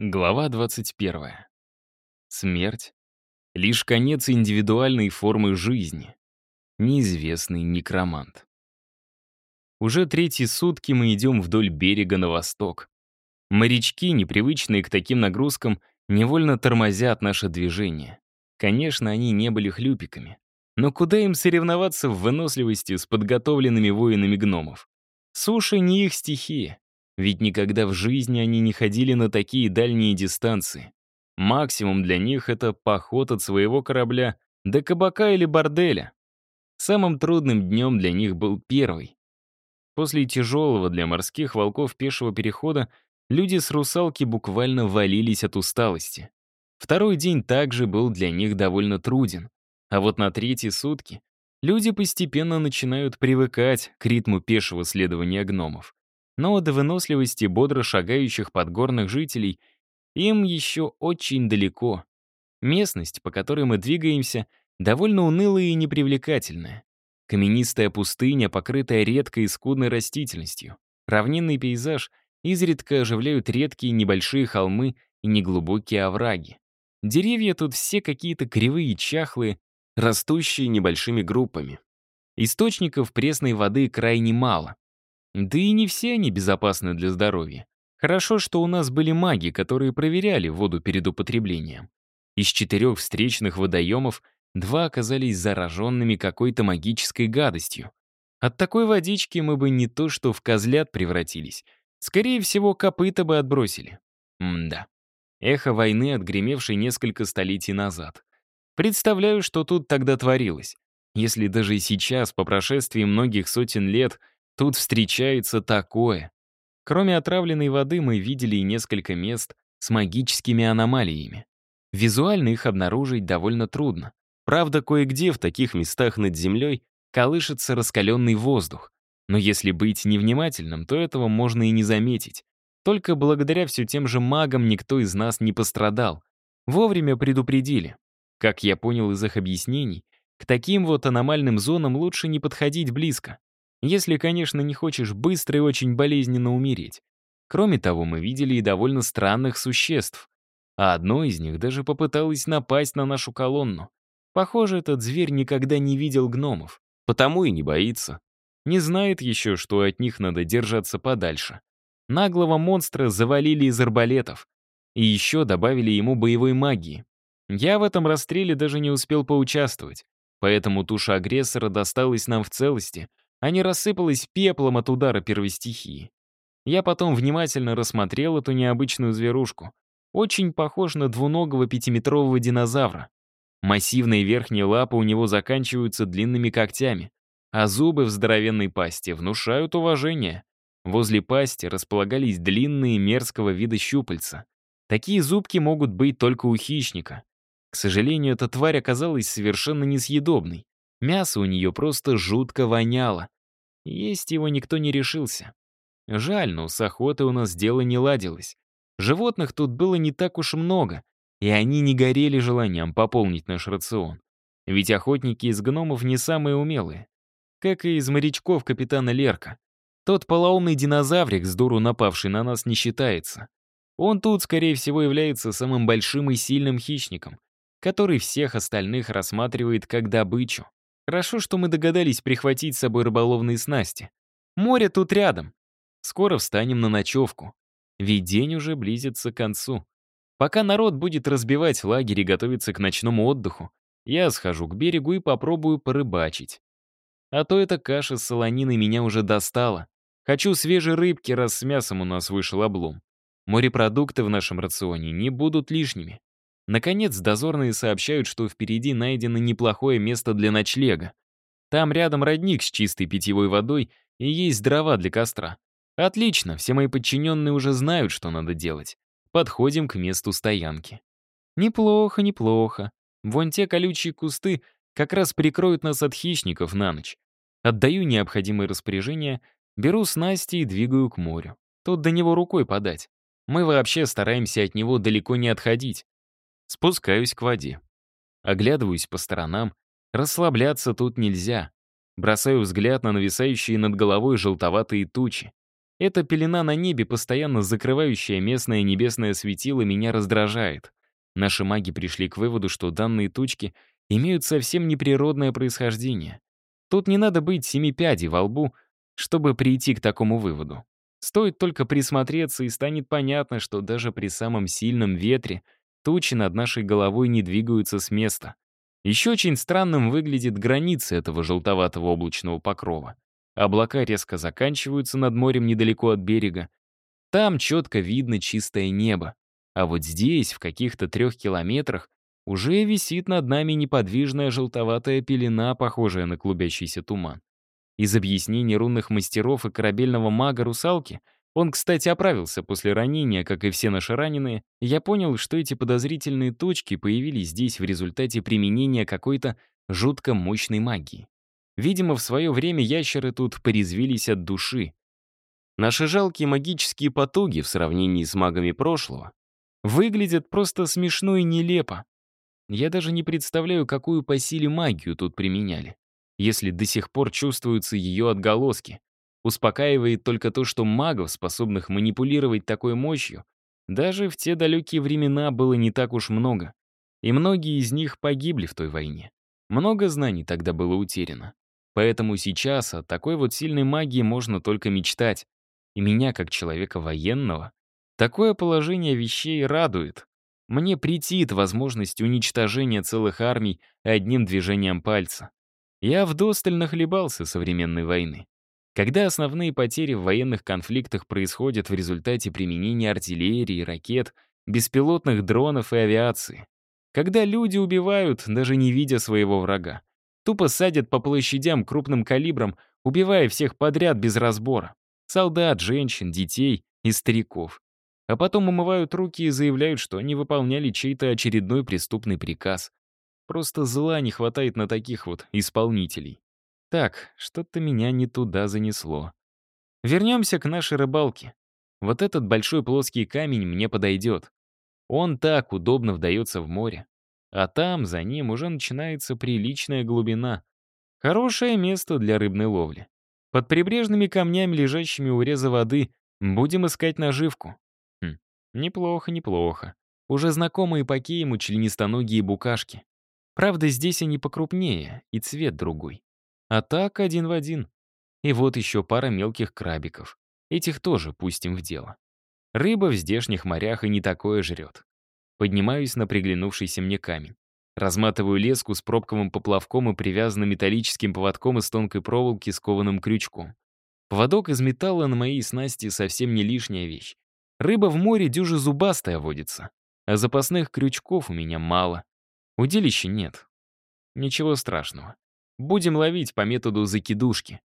Глава 21. Смерть — лишь конец индивидуальной формы жизни. Неизвестный некромант. Уже третьи сутки мы идем вдоль берега на восток. Морячки, непривычные к таким нагрузкам, невольно тормозят наше движение. Конечно, они не были хлюпиками. Но куда им соревноваться в выносливости с подготовленными воинами гномов? Суша не их стихия. Ведь никогда в жизни они не ходили на такие дальние дистанции. Максимум для них — это поход от своего корабля до кабака или борделя. Самым трудным днем для них был первый. После тяжелого для морских волков пешего перехода люди с русалки буквально валились от усталости. Второй день также был для них довольно труден. А вот на третьи сутки люди постепенно начинают привыкать к ритму пешего следования гномов но до выносливости бодро шагающих подгорных жителей им еще очень далеко. Местность, по которой мы двигаемся, довольно унылая и непривлекательная. Каменистая пустыня, покрытая редкой и скудной растительностью. Равнинный пейзаж изредка оживляют редкие небольшие холмы и неглубокие овраги. Деревья тут все какие-то кривые и чахлые, растущие небольшими группами. Источников пресной воды крайне мало. Да и не все они безопасны для здоровья. Хорошо, что у нас были маги, которые проверяли воду перед употреблением. Из четырех встречных водоемов два оказались зараженными какой-то магической гадостью. От такой водички мы бы не то что в козлят превратились, скорее всего, копыта бы отбросили. М-да. Эхо войны, отгремевшей несколько столетий назад. Представляю, что тут тогда творилось. Если даже сейчас, по прошествии многих сотен лет, Тут встречается такое. Кроме отравленной воды мы видели и несколько мест с магическими аномалиями. Визуально их обнаружить довольно трудно. Правда, кое-где в таких местах над землей колышется раскаленный воздух. Но если быть невнимательным, то этого можно и не заметить. Только благодаря все тем же магам никто из нас не пострадал. Вовремя предупредили. Как я понял из их объяснений, к таким вот аномальным зонам лучше не подходить близко. Если, конечно, не хочешь быстро и очень болезненно умереть. Кроме того, мы видели и довольно странных существ. А одно из них даже попыталось напасть на нашу колонну. Похоже, этот зверь никогда не видел гномов, потому и не боится. Не знает еще, что от них надо держаться подальше. Наглого монстра завалили из арбалетов. И еще добавили ему боевой магии. Я в этом расстреле даже не успел поучаствовать, поэтому туша агрессора досталась нам в целости, а не рассыпалась пеплом от удара первой стихии. Я потом внимательно рассмотрел эту необычную зверушку. Очень похож на двуногого пятиметрового динозавра. Массивные верхние лапы у него заканчиваются длинными когтями, а зубы в здоровенной пасти внушают уважение. Возле пасти располагались длинные мерзкого вида щупальца. Такие зубки могут быть только у хищника. К сожалению, эта тварь оказалась совершенно несъедобной. Мясо у нее просто жутко воняло. Есть его никто не решился. Жаль, но с охотой у нас дело не ладилось. Животных тут было не так уж много, и они не горели желанием пополнить наш рацион. Ведь охотники из гномов не самые умелые. Как и из морячков капитана Лерка. Тот полоумный динозаврик, с дуру напавший на нас, не считается. Он тут, скорее всего, является самым большим и сильным хищником, который всех остальных рассматривает как добычу. Хорошо, что мы догадались прихватить с собой рыболовные снасти. Море тут рядом. Скоро встанем на ночевку. Ведь день уже близится к концу. Пока народ будет разбивать лагерь и готовиться к ночному отдыху, я схожу к берегу и попробую порыбачить. А то эта каша с солониной меня уже достала. Хочу свежей рыбки, раз с мясом у нас вышел облом. Морепродукты в нашем рационе не будут лишними. Наконец, дозорные сообщают, что впереди найдено неплохое место для ночлега. Там рядом родник с чистой питьевой водой и есть дрова для костра. Отлично, все мои подчиненные уже знают, что надо делать. Подходим к месту стоянки. Неплохо, неплохо. Вон те колючие кусты как раз прикроют нас от хищников на ночь. Отдаю необходимые распоряжения, беру снасти и двигаю к морю. Тут до него рукой подать. Мы вообще стараемся от него далеко не отходить. Спускаюсь к воде. Оглядываюсь по сторонам. Расслабляться тут нельзя. Бросаю взгляд на нависающие над головой желтоватые тучи. Эта пелена на небе, постоянно закрывающая местное небесное светило, меня раздражает. Наши маги пришли к выводу, что данные тучки имеют совсем неприродное происхождение. Тут не надо быть семи пядей во лбу, чтобы прийти к такому выводу. Стоит только присмотреться, и станет понятно, что даже при самом сильном ветре тучи над нашей головой не двигаются с места. Еще очень странным выглядит граница этого желтоватого облачного покрова. Облака резко заканчиваются над морем недалеко от берега. Там четко видно чистое небо. А вот здесь, в каких-то трех километрах, уже висит над нами неподвижная желтоватая пелена, похожая на клубящийся туман. Из объяснений рунных мастеров и корабельного мага-русалки он, кстати, оправился после ранения, как и все наши раненые, я понял, что эти подозрительные точки появились здесь в результате применения какой-то жутко мощной магии. Видимо, в свое время ящеры тут порезвились от души. Наши жалкие магические потуги в сравнении с магами прошлого выглядят просто смешно и нелепо. Я даже не представляю, какую по силе магию тут применяли, если до сих пор чувствуются ее отголоски. Успокаивает только то, что магов, способных манипулировать такой мощью, даже в те далекие времена было не так уж много. И многие из них погибли в той войне. Много знаний тогда было утеряно. Поэтому сейчас о такой вот сильной магии можно только мечтать. И меня, как человека военного, такое положение вещей радует. Мне претит возможность уничтожения целых армий одним движением пальца. Я вдосталь нахлебался современной войны. Когда основные потери в военных конфликтах происходят в результате применения артиллерии, ракет, беспилотных дронов и авиации. Когда люди убивают, даже не видя своего врага. Тупо садят по площадям крупным калибром, убивая всех подряд без разбора. Солдат, женщин, детей и стариков. А потом умывают руки и заявляют, что они выполняли чей-то очередной преступный приказ. Просто зла не хватает на таких вот исполнителей. Так, что-то меня не туда занесло. Вернемся к нашей рыбалке. Вот этот большой плоский камень мне подойдет. Он так удобно вдается в море. А там, за ним, уже начинается приличная глубина. Хорошее место для рыбной ловли. Под прибрежными камнями, лежащими у реза воды, будем искать наживку. Хм, неплохо, неплохо. Уже знакомые по Киему членистоногие букашки. Правда, здесь они покрупнее, и цвет другой. А так один в один. И вот еще пара мелких крабиков. Этих тоже пустим в дело. Рыба в здешних морях и не такое жрет. Поднимаюсь на приглянувшийся мне камень. Разматываю леску с пробковым поплавком и привязанным металлическим поводком из тонкой проволоки с кованым крючком. Поводок из металла на моей снасти совсем не лишняя вещь. Рыба в море дюже зубастая водится, а запасных крючков у меня мало. Удилища нет. Ничего страшного. Будем ловить по методу закидушки.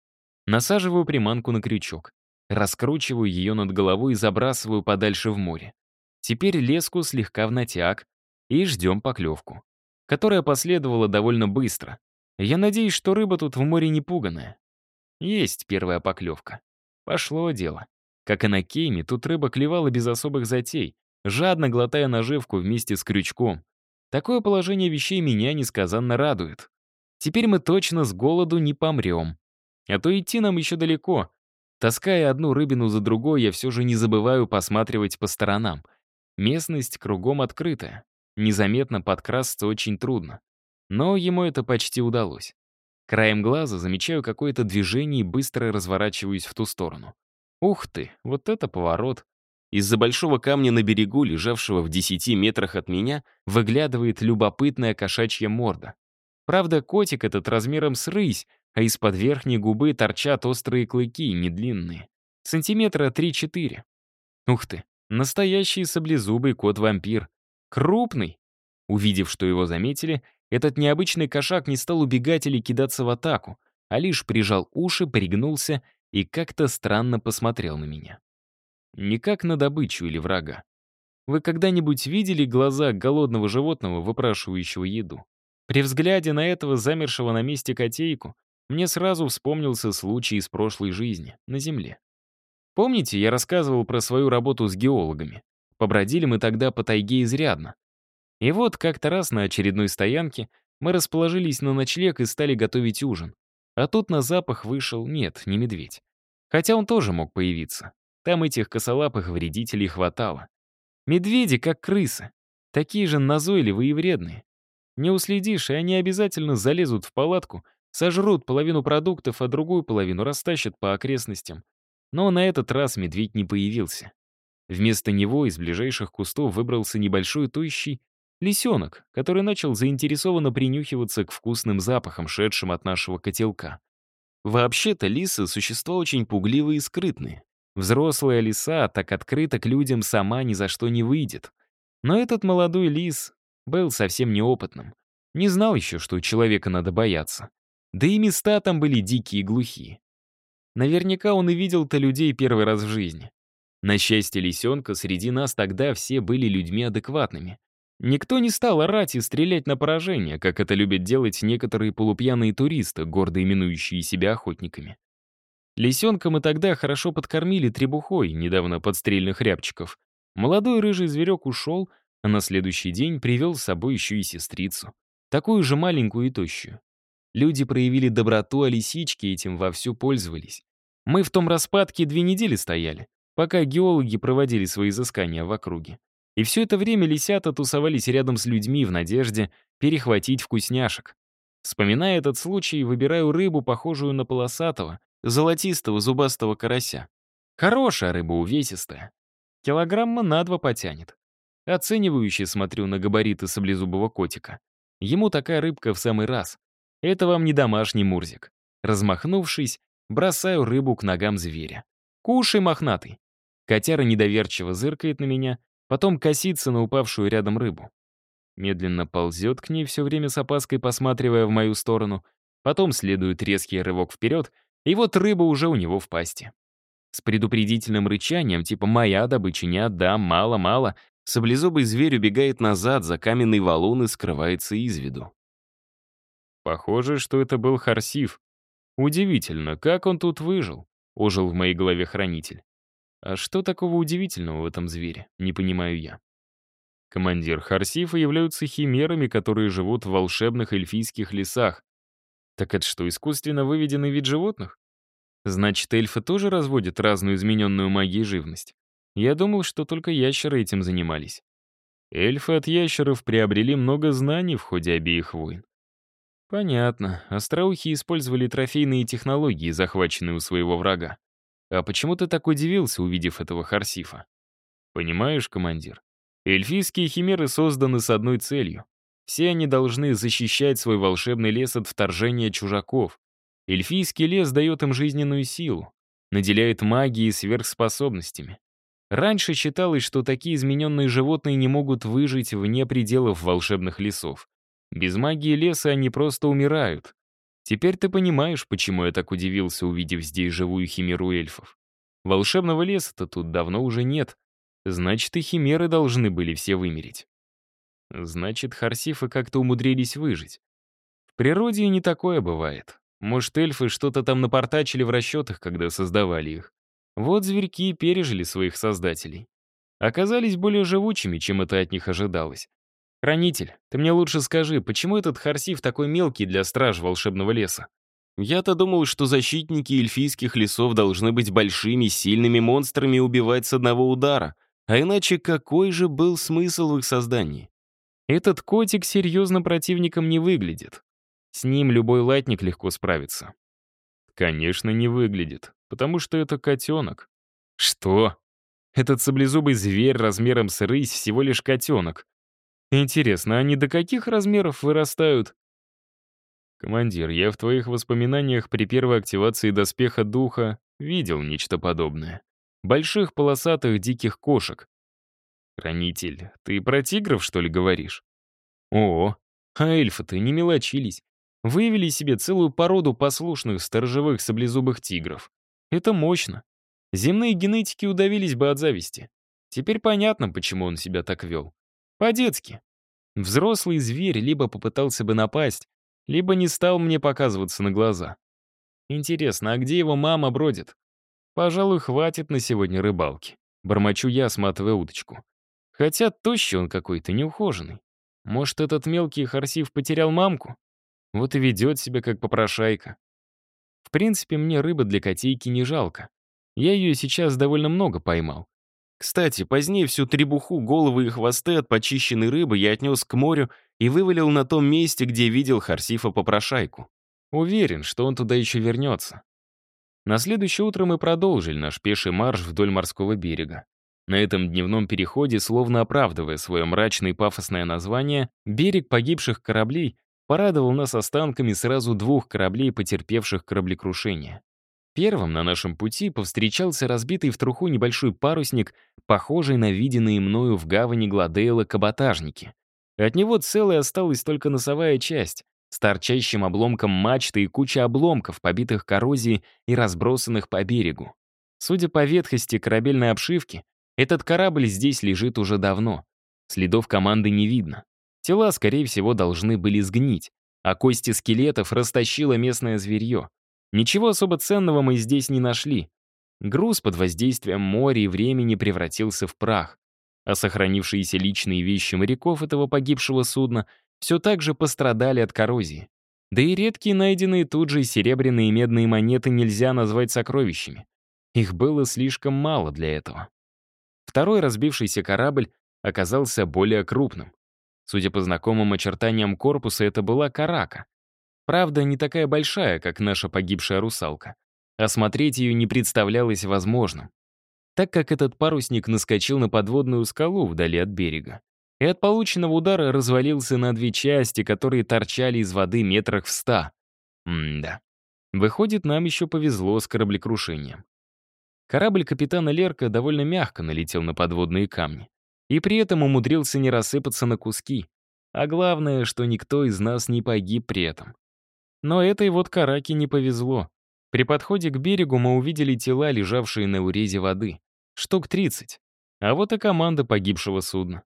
Насаживаю приманку на крючок, раскручиваю ее над головой и забрасываю подальше в море. Теперь леску слегка в натяг и ждем поклевку, которая последовала довольно быстро. Я надеюсь, что рыба тут в море не пуганая. Есть первая поклевка. Пошло дело. Как и на кейме, тут рыба клевала без особых затей, жадно глотая наживку вместе с крючком. Такое положение вещей меня несказанно радует. Теперь мы точно с голоду не помрем. А то идти нам еще далеко. Таская одну рыбину за другой, я все же не забываю посматривать по сторонам — Местность кругом открытая. Незаметно подкрасться очень трудно. Но ему это почти удалось. Краем глаза замечаю какое-то движение и быстро разворачиваюсь в ту сторону. Ух ты, вот это поворот. Из-за большого камня на берегу, лежавшего в 10 метрах от меня, выглядывает любопытная кошачья морда. Правда, котик этот размером с рысь, а из-под верхней губы торчат острые клыки, не длинные. Сантиметра 3-4. Ух ты, Настоящий саблезубый кот-вампир. Крупный. Увидев, что его заметили, этот необычный кошак не стал убегать или кидаться в атаку, а лишь прижал уши, пригнулся и как-то странно посмотрел на меня. Не как на добычу или врага. Вы когда-нибудь видели глаза голодного животного, выпрашивающего еду? При взгляде на этого замершего на месте котейку мне сразу вспомнился случай из прошлой жизни, на Земле. Помните, я рассказывал про свою работу с геологами? Побродили мы тогда по тайге изрядно. И вот как-то раз на очередной стоянке мы расположились на ночлег и стали готовить ужин. А тут на запах вышел, нет, не медведь. Хотя он тоже мог появиться. Там этих косолапых вредителей хватало. Медведи, как крысы. Такие же назойливые и вредные. Не уследишь, и они обязательно залезут в палатку, сожрут половину продуктов, а другую половину растащат по окрестностям. Но на этот раз медведь не появился. Вместо него из ближайших кустов выбрался небольшой тощий лисенок, который начал заинтересованно принюхиваться к вкусным запахам, шедшим от нашего котелка. Вообще-то лисы — существа очень пугливые и скрытные. Взрослая лиса так открыто к людям сама ни за что не выйдет. Но этот молодой лис был совсем неопытным. Не знал еще, что человека надо бояться. Да и места там были дикие и глухие. Наверняка он и видел-то людей первый раз в жизни. На счастье лисенка, среди нас тогда все были людьми адекватными. Никто не стал орать и стрелять на поражение, как это любят делать некоторые полупьяные туристы, гордо именующие себя охотниками. Лисенка мы тогда хорошо подкормили требухой, недавно подстрельных рябчиков. Молодой рыжий зверек ушел, а на следующий день привел с собой еще и сестрицу. Такую же маленькую и тощую. Люди проявили доброту, а лисички этим вовсю пользовались. Мы в том распадке две недели стояли, пока геологи проводили свои изыскания в округе. И все это время лисята тусовались рядом с людьми в надежде перехватить вкусняшек. Вспоминая этот случай, выбираю рыбу, похожую на полосатого, золотистого зубастого карася. Хорошая рыба, увесистая. Килограмма на два потянет. Оценивающе смотрю на габариты саблезубого котика. Ему такая рыбка в самый раз. Это вам не домашний мурзик. Размахнувшись, бросаю рыбу к ногам зверя. «Кушай, мохнатый!» Котяра недоверчиво зыркает на меня, потом косится на упавшую рядом рыбу. Медленно ползет к ней, все время с опаской посматривая в мою сторону. Потом следует резкий рывок вперед, и вот рыба уже у него в пасти. С предупредительным рычанием, типа «моя добыча не отдам, мало-мало», саблезубый зверь убегает назад за каменный валун и скрывается из виду. Похоже, что это был Харсив. Удивительно, как он тут выжил, ожил в моей голове хранитель. А что такого удивительного в этом звере, не понимаю я. Командир Харсифа являются химерами, которые живут в волшебных эльфийских лесах. Так это что, искусственно выведенный вид животных? Значит, эльфы тоже разводят разную измененную магией живность. Я думал, что только ящеры этим занимались. Эльфы от ящеров приобрели много знаний в ходе обеих войн. Понятно. Остроухи использовали трофейные технологии, захваченные у своего врага. А почему ты так удивился, увидев этого Харсифа? Понимаешь, командир, эльфийские химеры созданы с одной целью. Все они должны защищать свой волшебный лес от вторжения чужаков. Эльфийский лес дает им жизненную силу, наделяет магией и сверхспособностями. Раньше считалось, что такие измененные животные не могут выжить вне пределов волшебных лесов. Без магии леса они просто умирают. Теперь ты понимаешь, почему я так удивился, увидев здесь живую химеру эльфов. Волшебного леса-то тут давно уже нет. Значит, и химеры должны были все вымереть. Значит, харсифы как-то умудрились выжить. В природе не такое бывает. Может, эльфы что-то там напортачили в расчетах, когда создавали их. Вот зверьки пережили своих создателей. Оказались более живучими, чем это от них ожидалось. «Хранитель, ты мне лучше скажи, почему этот Харсив такой мелкий для страж волшебного леса?» Я-то думал, что защитники эльфийских лесов должны быть большими, сильными монстрами и убивать с одного удара. А иначе какой же был смысл в их создании? Этот котик серьезно противником не выглядит. С ним любой латник легко справится. Конечно, не выглядит, потому что это котенок. Что? Этот саблезубый зверь размером с рысь всего лишь котенок. Интересно, они до каких размеров вырастают? Командир, я в твоих воспоминаниях при первой активации доспеха духа видел нечто подобное. Больших полосатых диких кошек. Хранитель, ты про тигров, что ли, говоришь? О, а эльфы-то не мелочились. Выявили себе целую породу послушных сторожевых саблезубых тигров. Это мощно. Земные генетики удавились бы от зависти. Теперь понятно, почему он себя так вел. По-детски. Взрослый зверь либо попытался бы напасть, либо не стал мне показываться на глаза. Интересно, а где его мама бродит? Пожалуй, хватит на сегодня рыбалки. Бормочу я, сматывая удочку. Хотя тощий он какой-то, неухоженный. Может, этот мелкий харсив потерял мамку? Вот и ведет себя как попрошайка. В принципе, мне рыбы для котейки не жалко. Я ее сейчас довольно много поймал. Кстати, позднее всю требуху, головы и хвосты от почищенной рыбы я отнес к морю и вывалил на том месте, где видел Харсифа-попрошайку. Уверен, что он туда еще вернется. На следующее утро мы продолжили наш пеший марш вдоль морского берега. На этом дневном переходе, словно оправдывая свое мрачное и пафосное название, берег погибших кораблей порадовал нас останками сразу двух кораблей, потерпевших кораблекрушение. Первым на нашем пути повстречался разбитый в труху небольшой парусник, похожий на виденные мною в гавани Гладейла каботажники. От него целой осталась только носовая часть, с торчащим обломком мачты и куча обломков, побитых коррозией и разбросанных по берегу. Судя по ветхости корабельной обшивки, этот корабль здесь лежит уже давно. Следов команды не видно. Тела, скорее всего, должны были сгнить, а кости скелетов растащило местное зверье. Ничего особо ценного мы здесь не нашли. Груз под воздействием моря и времени превратился в прах, а сохранившиеся личные вещи моряков этого погибшего судна все так же пострадали от коррозии. Да и редкие найденные тут же серебряные и медные монеты нельзя назвать сокровищами. Их было слишком мало для этого. Второй разбившийся корабль оказался более крупным. Судя по знакомым очертаниям корпуса, это была карака. Правда, не такая большая, как наша погибшая русалка. Осмотреть ее не представлялось возможным, так как этот парусник наскочил на подводную скалу вдали от берега и от полученного удара развалился на две части, которые торчали из воды метрах в ста. М-да. Выходит, нам еще повезло с кораблекрушением. Корабль капитана Лерка довольно мягко налетел на подводные камни. И при этом умудрился не рассыпаться на куски. А главное, что никто из нас не погиб при этом. Но этой вот караке не повезло. При подходе к берегу мы увидели тела, лежавшие на урезе воды. Штук 30. А вот и команда погибшего судна.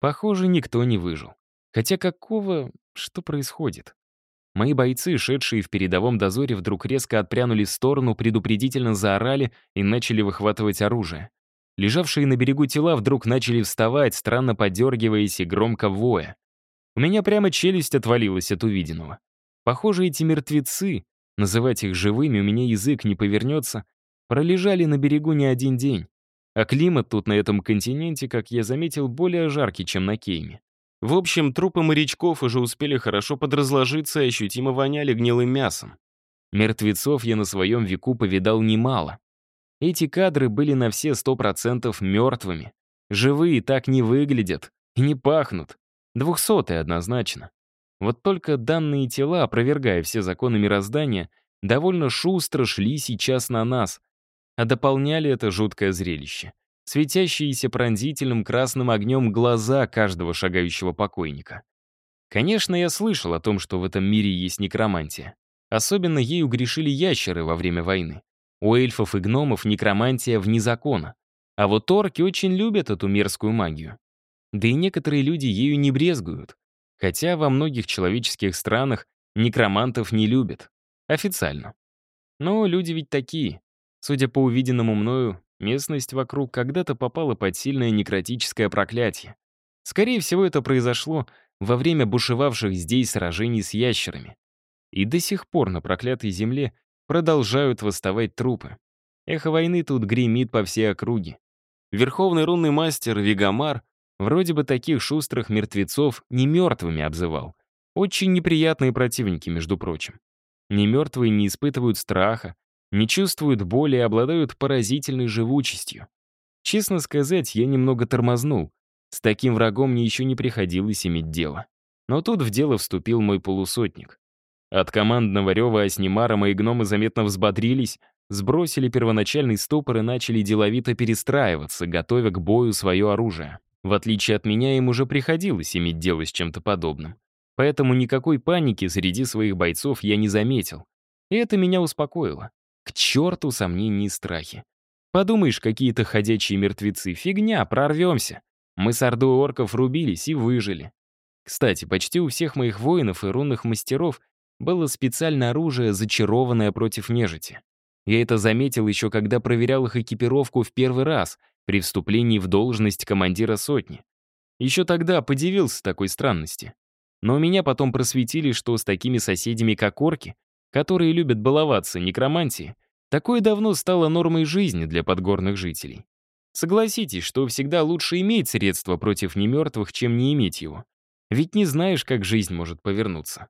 Похоже, никто не выжил. Хотя какого... Что происходит? Мои бойцы, шедшие в передовом дозоре, вдруг резко отпрянули в сторону, предупредительно заорали и начали выхватывать оружие. Лежавшие на берегу тела вдруг начали вставать, странно подергиваясь и громко воя. У меня прямо челюсть отвалилась от увиденного. Похоже, эти мертвецы, называть их живыми у меня язык не повернется, пролежали на берегу не один день. А климат тут на этом континенте, как я заметил, более жаркий, чем на Кейме. В общем, трупы морячков уже успели хорошо подразложиться и ощутимо воняли гнилым мясом. Мертвецов я на своем веку повидал немало. Эти кадры были на все сто процентов мертвыми. Живые так не выглядят и не пахнут. Двухсотые однозначно. Вот только данные тела, опровергая все законы мироздания, довольно шустро шли сейчас на нас, а дополняли это жуткое зрелище. Светящиеся пронзительным красным огнем глаза каждого шагающего покойника. Конечно, я слышал о том, что в этом мире есть некромантия. Особенно ею грешили ящеры во время войны. У эльфов и гномов некромантия вне закона. А вот орки очень любят эту мерзкую магию. Да и некоторые люди ею не брезгуют. Хотя во многих человеческих странах некромантов не любят. Официально. Но люди ведь такие. Судя по увиденному мною, местность вокруг когда-то попала под сильное некротическое проклятие. Скорее всего, это произошло во время бушевавших здесь сражений с ящерами. И до сих пор на проклятой земле продолжают восставать трупы. Эхо войны тут гремит по всей округе. Верховный рунный мастер Вигамар вроде бы таких шустрых мертвецов не мертвыми обзывал. Очень неприятные противники, между прочим. Не мертвые не испытывают страха, не чувствуют боли и обладают поразительной живучестью. Честно сказать, я немного тормознул. С таким врагом мне еще не приходилось иметь дело. Но тут в дело вступил мой полусотник. От командного рева Аснимара мои гномы заметно взбодрились, сбросили первоначальный стопор и начали деловито перестраиваться, готовя к бою свое оружие. В отличие от меня, им уже приходилось иметь дело с чем-то подобным. Поэтому никакой паники среди своих бойцов я не заметил. И это меня успокоило. К черту сомнений и страхи. Подумаешь, какие-то ходячие мертвецы. Фигня, прорвемся. Мы с ордой орков рубились и выжили. Кстати, почти у всех моих воинов и рунных мастеров было специальное оружие, зачарованное против нежити. Я это заметил еще когда проверял их экипировку в первый раз, при вступлении в должность командира сотни. Еще тогда подивился такой странности. Но меня потом просветили, что с такими соседями, как орки, которые любят баловаться некромантией, Такое давно стало нормой жизни для подгорных жителей. Согласитесь, что всегда лучше иметь средства против немертвых, чем не иметь его. Ведь не знаешь, как жизнь может повернуться.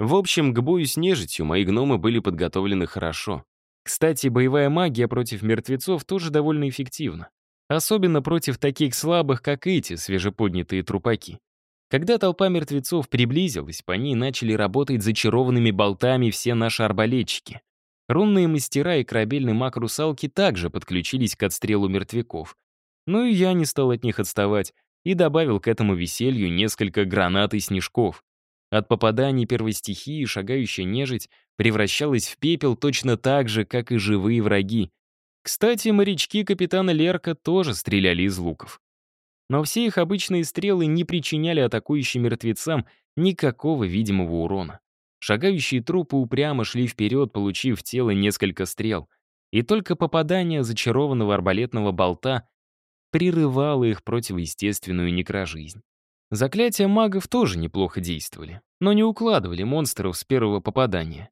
В общем, к бою с нежитью мои гномы были подготовлены хорошо. Кстати, боевая магия против мертвецов тоже довольно эффективна. Особенно против таких слабых, как эти свежеподнятые трупаки. Когда толпа мертвецов приблизилась, по ней начали работать зачарованными болтами все наши арбалетчики. Рунные мастера и корабельный маг русалки также подключились к отстрелу мертвяков. Ну и я не стал от них отставать и добавил к этому веселью несколько гранат и снежков. От попаданий первой стихии шагающая нежить превращалась в пепел точно так же, как и живые враги. Кстати, морячки капитана Лерка тоже стреляли из луков. Но все их обычные стрелы не причиняли атакующим мертвецам никакого видимого урона. Шагающие трупы упрямо шли вперед, получив в тело несколько стрел. И только попадание зачарованного арбалетного болта прерывало их противоестественную некрожизнь. Заклятия магов тоже неплохо действовали, но не укладывали монстров с первого попадания.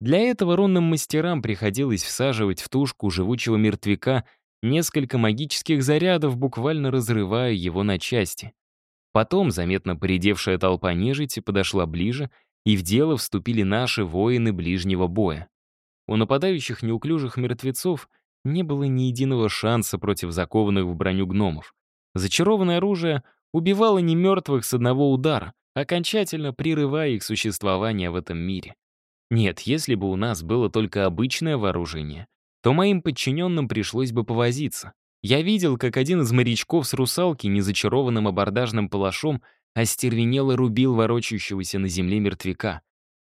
Для этого рунным мастерам приходилось всаживать в тушку живучего мертвяка несколько магических зарядов, буквально разрывая его на части. Потом заметно поредевшая толпа нежити подошла ближе и в дело вступили наши воины ближнего боя. У нападающих неуклюжих мертвецов не было ни единого шанса против закованных в броню гномов. Зачарованное оружие убивало не мертвых с одного удара, окончательно прерывая их существование в этом мире. Нет, если бы у нас было только обычное вооружение, то моим подчиненным пришлось бы повозиться. Я видел, как один из морячков с русалки незачарованным абордажным палашом остервенело рубил ворочающегося на земле мертвяка.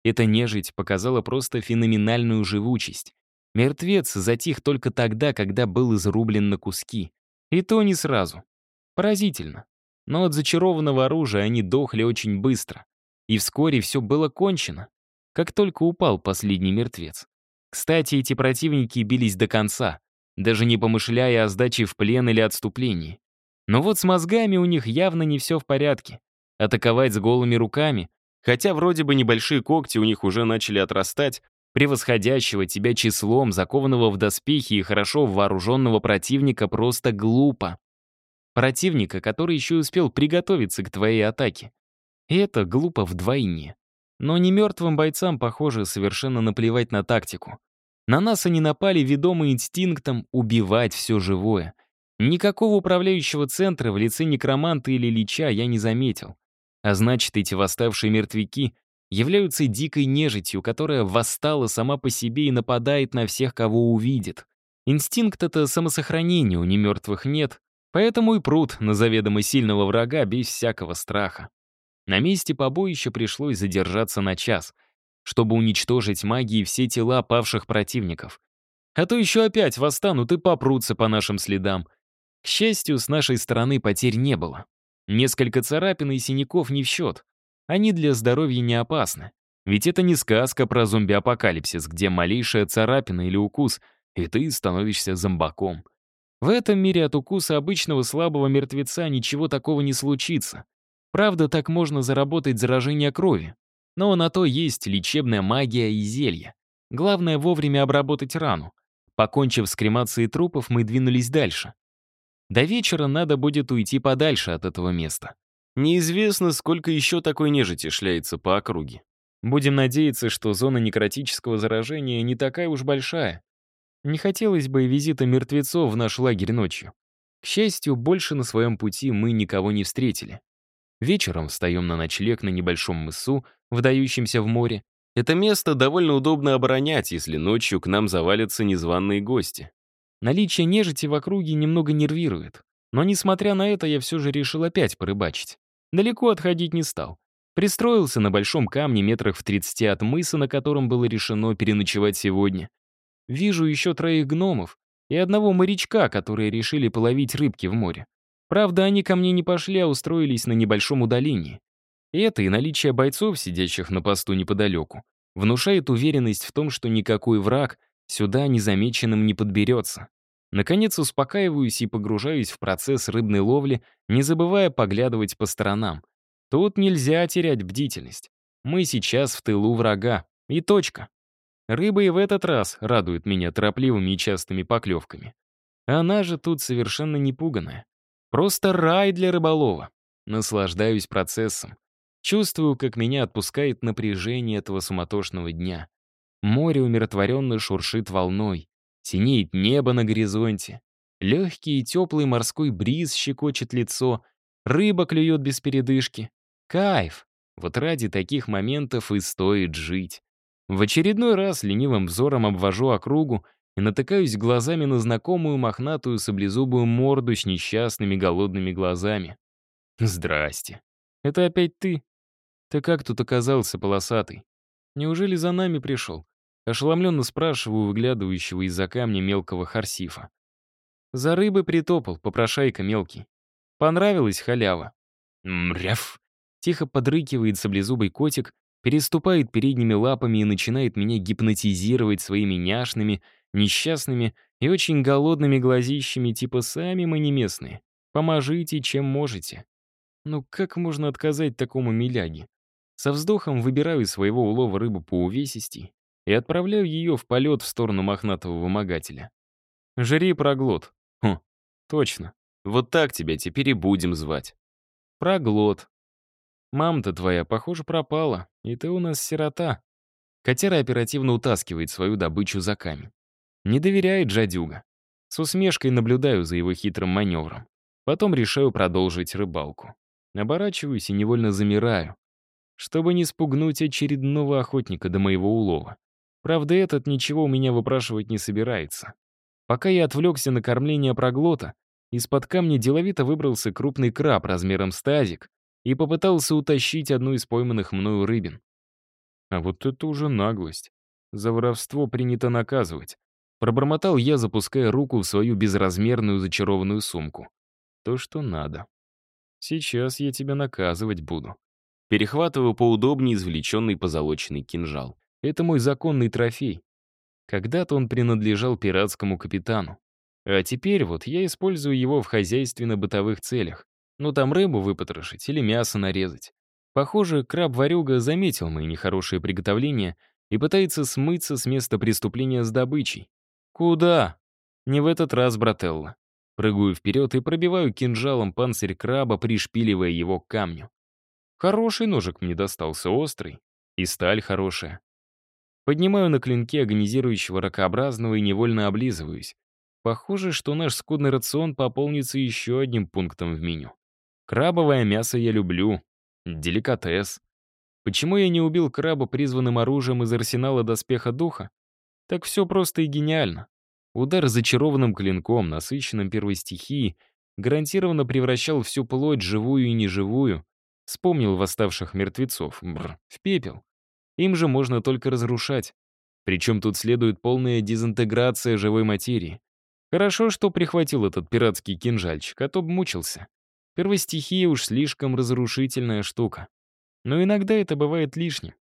Эта нежить показала просто феноменальную живучесть. Мертвец затих только тогда, когда был изрублен на куски. И то не сразу. Поразительно. Но от зачарованного оружия они дохли очень быстро. И вскоре все было кончено, как только упал последний мертвец. Кстати, эти противники бились до конца, даже не помышляя о сдаче в плен или отступлении. Но вот с мозгами у них явно не все в порядке. Атаковать с голыми руками, хотя вроде бы небольшие когти у них уже начали отрастать, превосходящего тебя числом, закованного в доспехи и хорошо вооруженного противника просто глупо. Противника, который еще успел приготовиться к твоей атаке. И это глупо вдвойне. Но не мертвым бойцам, похоже, совершенно наплевать на тактику. На нас они напали, ведомые инстинктом убивать все живое. Никакого управляющего центра в лице некроманта или лича я не заметил. А значит, эти восставшие мертвяки являются дикой нежитью, которая восстала сама по себе и нападает на всех, кого увидит. Инстинкт — это самосохранение, у немертвых нет, поэтому и пруд на заведомо сильного врага без всякого страха. На месте побоища пришлось задержаться на час, чтобы уничтожить магией все тела павших противников. А то еще опять восстанут и попрутся по нашим следам. К счастью, с нашей стороны потерь не было. Несколько царапин и синяков не в счет. Они для здоровья не опасны. Ведь это не сказка про зомби-апокалипсис, где малейшая царапина или укус, и ты становишься зомбаком. В этом мире от укуса обычного слабого мертвеца ничего такого не случится. Правда, так можно заработать заражение крови. Но на то есть лечебная магия и зелья. Главное вовремя обработать рану. Покончив с кремацией трупов, мы двинулись дальше. До вечера надо будет уйти подальше от этого места. Неизвестно, сколько еще такой нежити шляется по округе. Будем надеяться, что зона некротического заражения не такая уж большая. Не хотелось бы и визита мертвецов в наш лагерь ночью. К счастью, больше на своем пути мы никого не встретили. Вечером встаем на ночлег на небольшом мысу, вдающемся в море. Это место довольно удобно оборонять, если ночью к нам завалятся незваные гости. Наличие нежити в округе немного нервирует. Но, несмотря на это, я все же решил опять порыбачить. Далеко отходить не стал. Пристроился на большом камне метрах в 30 от мыса, на котором было решено переночевать сегодня. Вижу еще троих гномов и одного морячка, которые решили половить рыбки в море. Правда, они ко мне не пошли, а устроились на небольшом удалении. Это и наличие бойцов, сидящих на посту неподалеку, внушает уверенность в том, что никакой враг сюда незамеченным не подберется. Наконец успокаиваюсь и погружаюсь в процесс рыбной ловли, не забывая поглядывать по сторонам. Тут нельзя терять бдительность. Мы сейчас в тылу врага. И точка. Рыба и в этот раз радует меня торопливыми и частыми поклевками. Она же тут совершенно не пуганая. Просто рай для рыболова. Наслаждаюсь процессом. Чувствую, как меня отпускает напряжение этого суматошного дня. Море умиротворенно шуршит волной. Синеет небо на горизонте. Легкий и теплый морской бриз щекочет лицо. Рыба клюет без передышки. Кайф! Вот ради таких моментов и стоит жить. В очередной раз ленивым взором обвожу округу и натыкаюсь глазами на знакомую мохнатую саблезубую морду с несчастными голодными глазами. «Здрасте. Это опять ты? Ты как тут оказался, полосатый? Неужели за нами пришел?» Ошеломленно спрашиваю выглядывающего из-за камня мелкого харсифа. За рыбы притопал, попрошайка мелкий. Понравилась халява. Мряв. Тихо подрыкивает саблезубый котик, переступает передними лапами и начинает меня гипнотизировать своими няшными, несчастными и очень голодными глазищами, типа «сами мы не местные. Поможите, чем можете». Ну как можно отказать такому миляге? Со вздохом выбираю из своего улова рыбу по увесистей и отправляю ее в полет в сторону мохнатого вымогателя. «Жри проглот». Хм, точно. Вот так тебя теперь и будем звать. Проглот. Мама-то твоя, похоже, пропала, и ты у нас сирота. Котяра оперативно утаскивает свою добычу за камень. Не доверяет жадюга. С усмешкой наблюдаю за его хитрым маневром. Потом решаю продолжить рыбалку. Оборачиваюсь и невольно замираю, чтобы не спугнуть очередного охотника до моего улова. Правда, этот ничего у меня выпрашивать не собирается. Пока я отвлекся на кормление проглота, из-под камня деловито выбрался крупный краб размером с и попытался утащить одну из пойманных мною рыбин. А вот это уже наглость. За воровство принято наказывать. Пробормотал я, запуская руку в свою безразмерную зачарованную сумку. То, что надо. Сейчас я тебя наказывать буду. Перехватываю поудобнее извлеченный позолоченный кинжал. Это мой законный трофей. Когда-то он принадлежал пиратскому капитану. А теперь вот я использую его в хозяйственно-бытовых целях. Ну там рыбу выпотрошить или мясо нарезать. Похоже, краб-варюга заметил мои нехорошие приготовления и пытается смыться с места преступления с добычей. Куда? Не в этот раз, брателла. Прыгаю вперед и пробиваю кинжалом панцирь краба, пришпиливая его к камню. Хороший ножик мне достался, острый. И сталь хорошая. Поднимаю на клинке агонизирующего ракообразного и невольно облизываюсь. Похоже, что наш скудный рацион пополнится еще одним пунктом в меню. Крабовое мясо я люблю. Деликатес. Почему я не убил краба призванным оружием из арсенала доспеха духа? Так все просто и гениально. Удар зачарованным клинком, насыщенным первой стихией, гарантированно превращал всю плоть, живую и неживую, вспомнил восставших мертвецов, бррр, в пепел. Им же можно только разрушать. Причем тут следует полная дезинтеграция живой материи. Хорошо, что прихватил этот пиратский кинжальчик, а то б мучился. Первостихия уж слишком разрушительная штука. Но иногда это бывает лишним.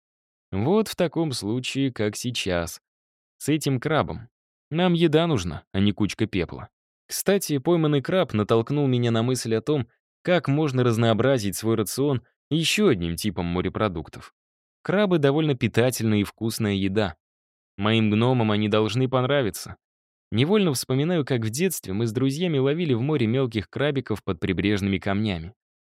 Вот в таком случае, как сейчас. С этим крабом. Нам еда нужна, а не кучка пепла. Кстати, пойманный краб натолкнул меня на мысль о том, как можно разнообразить свой рацион еще одним типом морепродуктов. Крабы довольно питательная и вкусная еда. Моим гномам они должны понравиться. Невольно вспоминаю, как в детстве мы с друзьями ловили в море мелких крабиков под прибрежными камнями.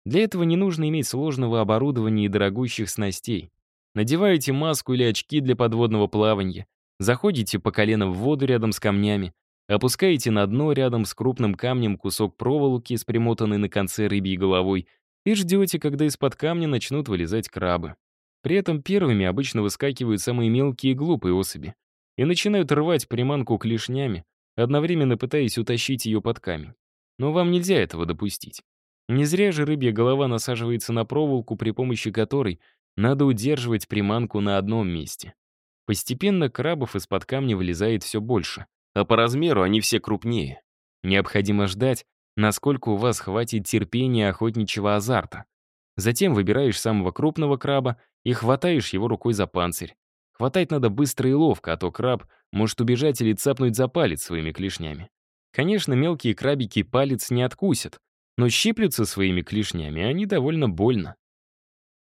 Для этого не нужно иметь сложного оборудования и дорогущих снастей. Надеваете маску или очки для подводного плавания, заходите по колено в воду рядом с камнями, опускаете на дно рядом с крупным камнем кусок проволоки с на конце рыбьей головой и ждете, когда из-под камня начнут вылезать крабы. При этом первыми обычно выскакивают самые мелкие и глупые особи и начинают рвать приманку клешнями, одновременно пытаясь утащить ее под камень. Но вам нельзя этого допустить. Не зря же рыбья голова насаживается на проволоку, при помощи которой надо удерживать приманку на одном месте. Постепенно крабов из-под камня вылезает все больше, а по размеру они все крупнее. Необходимо ждать, насколько у вас хватит терпения охотничьего азарта. Затем выбираешь самого крупного краба и хватаешь его рукой за панцирь. Хватать надо быстро и ловко, а то краб может убежать или цапнуть за палец своими клешнями. Конечно, мелкие крабики палец не откусят, но щиплются своими клешнями они довольно больно.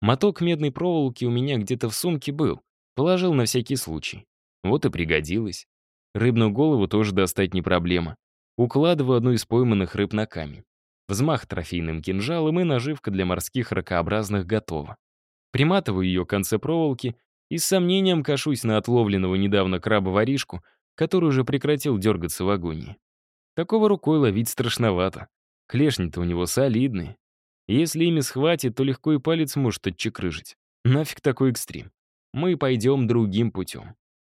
Моток медной проволоки у меня где-то в сумке был, положил на всякий случай. Вот и пригодилось. Рыбную голову тоже достать не проблема. Укладываю одну из пойманных рыб на камень. Взмах трофейным кинжалом и наживка для морских ракообразных готова. Приматываю ее к конце проволоки и с сомнением кашусь на отловленного недавно краба-воришку, который уже прекратил дергаться в агонии. Такого рукой ловить страшновато. Клешни-то у него солидные. Если ими схватит, то легко и палец может отчекрыжить. Нафиг такой экстрим. Мы пойдем другим путем.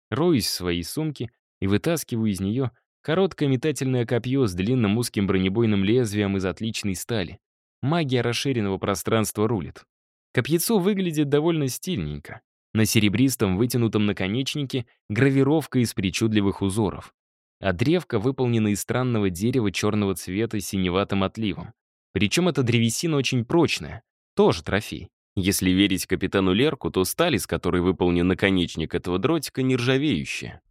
Роюсь в своей сумке и вытаскиваю из нее короткое метательное копье с длинным узким бронебойным лезвием из отличной стали. Магия расширенного пространства рулит. Копьецо выглядит довольно стильненько. На серебристом вытянутом наконечнике гравировка из причудливых узоров. А древко выполнено из странного дерева черного цвета с синеватым отливом. Причем эта древесина очень прочная. Тоже трофей. Если верить капитану Лерку, то сталь, из которой выполнен наконечник этого дротика, нержавеющая.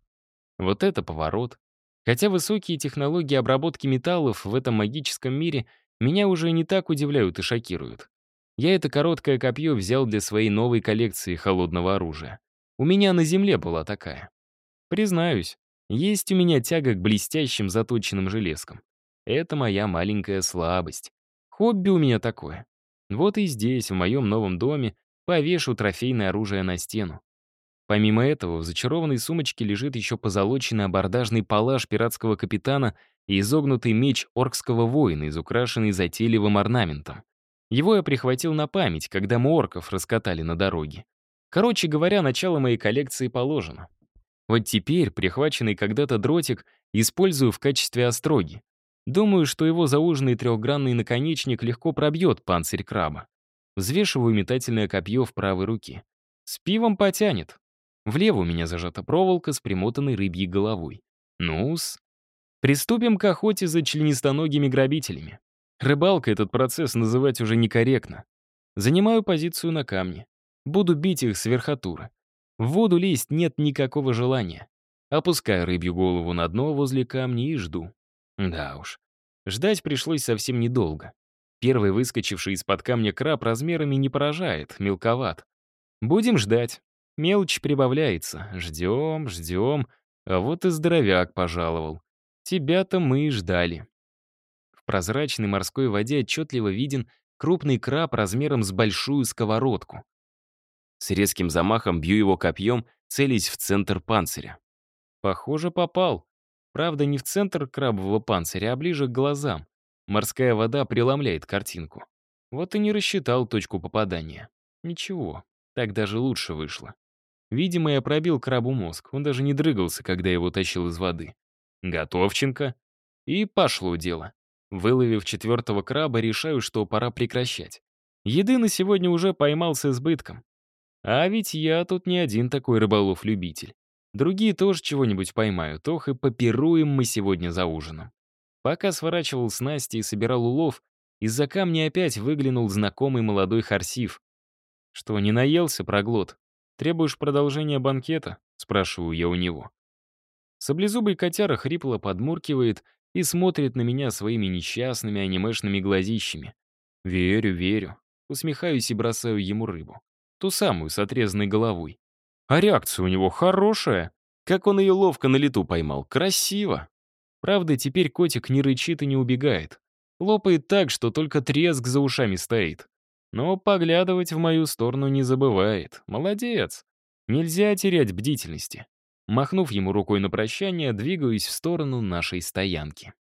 Вот это поворот. Хотя высокие технологии обработки металлов в этом магическом мире меня уже не так удивляют и шокируют. Я это короткое копье взял для своей новой коллекции холодного оружия. У меня на земле была такая. Признаюсь, есть у меня тяга к блестящим заточенным железкам. Это моя маленькая слабость. Хобби у меня такое. Вот и здесь, в моем новом доме, повешу трофейное оружие на стену. Помимо этого, в зачарованной сумочке лежит еще позолоченный абордажный палаш пиратского капитана и изогнутый меч оркского воина, изукрашенный затейливым орнаментом. Его я прихватил на память, когда мы орков раскатали на дороге. Короче говоря, начало моей коллекции положено. Вот теперь прихваченный когда-то дротик использую в качестве остроги. Думаю, что его зауженный трехгранный наконечник легко пробьет панцирь краба. Взвешиваю метательное копье в правой руке. С пивом потянет. Влево у меня зажата проволока с примотанной рыбьей головой. Ну-с. Приступим к охоте за членистоногими грабителями. Рыбалка этот процесс называть уже некорректно. Занимаю позицию на камне. Буду бить их с верхотуры. В воду лезть нет никакого желания. Опускаю рыбью голову на дно возле камня и жду. Да уж. Ждать пришлось совсем недолго. Первый выскочивший из-под камня краб размерами не поражает, мелковат. Будем ждать. Мелочь прибавляется. Ждем, ждем. А вот и здоровяк пожаловал. Тебя-то мы и ждали. В прозрачной морской воде отчетливо виден крупный краб размером с большую сковородку. С резким замахом бью его копьем, целясь в центр панциря. Похоже, попал. Правда, не в центр крабового панциря, а ближе к глазам. Морская вода преломляет картинку. Вот и не рассчитал точку попадания. Ничего, так даже лучше вышло. Видимо, я пробил крабу мозг. Он даже не дрыгался, когда его тащил из воды. Готовченко. И пошло дело. Выловив четвертого краба, решаю, что пора прекращать. Еды на сегодня уже поймал с избытком. А ведь я тут не один такой рыболов-любитель. Другие тоже чего-нибудь поймают, ох и попируем мы сегодня за ужином. Пока сворачивал снасти и собирал улов, из-за камня опять выглянул знакомый молодой харсив. «Что, не наелся, проглот? Требуешь продолжения банкета?» — спрашиваю я у него. Саблезубый котяра хрипло подмуркивает и смотрит на меня своими несчастными анимешными глазищами. Верю, верю. Усмехаюсь и бросаю ему рыбу. Ту самую, с отрезанной головой. А реакция у него хорошая. Как он ее ловко на лету поймал. Красиво. Правда, теперь котик не рычит и не убегает. Лопает так, что только треск за ушами стоит. Но поглядывать в мою сторону не забывает. Молодец. Нельзя терять бдительности. Махнув ему рукой на прощание, двигаюсь в сторону нашей стоянки.